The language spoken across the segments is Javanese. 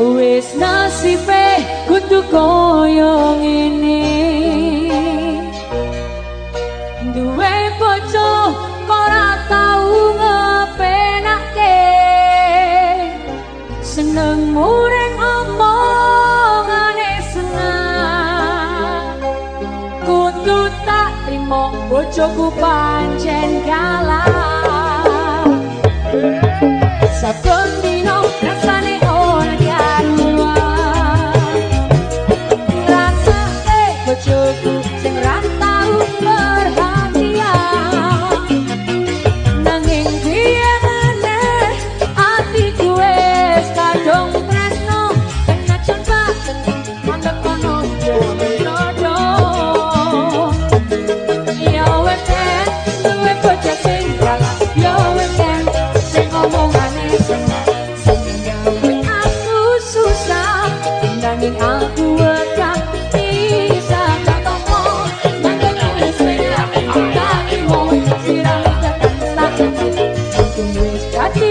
wis nasibe kudu koyo ngene. Duwe bojo ora tau ngepenake. Seneng mureng omongane senang. Kudu tak trimo bojoku pancen kalah sabun dino rasane nyanyi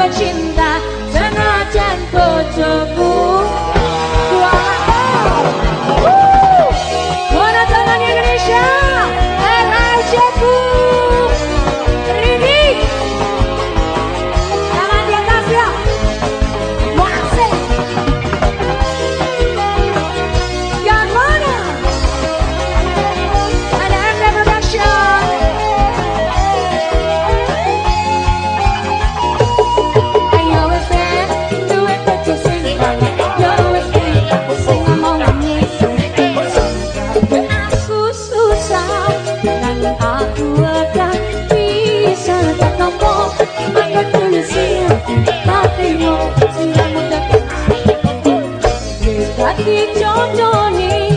bercinta senajan bojoku পাখি চটনে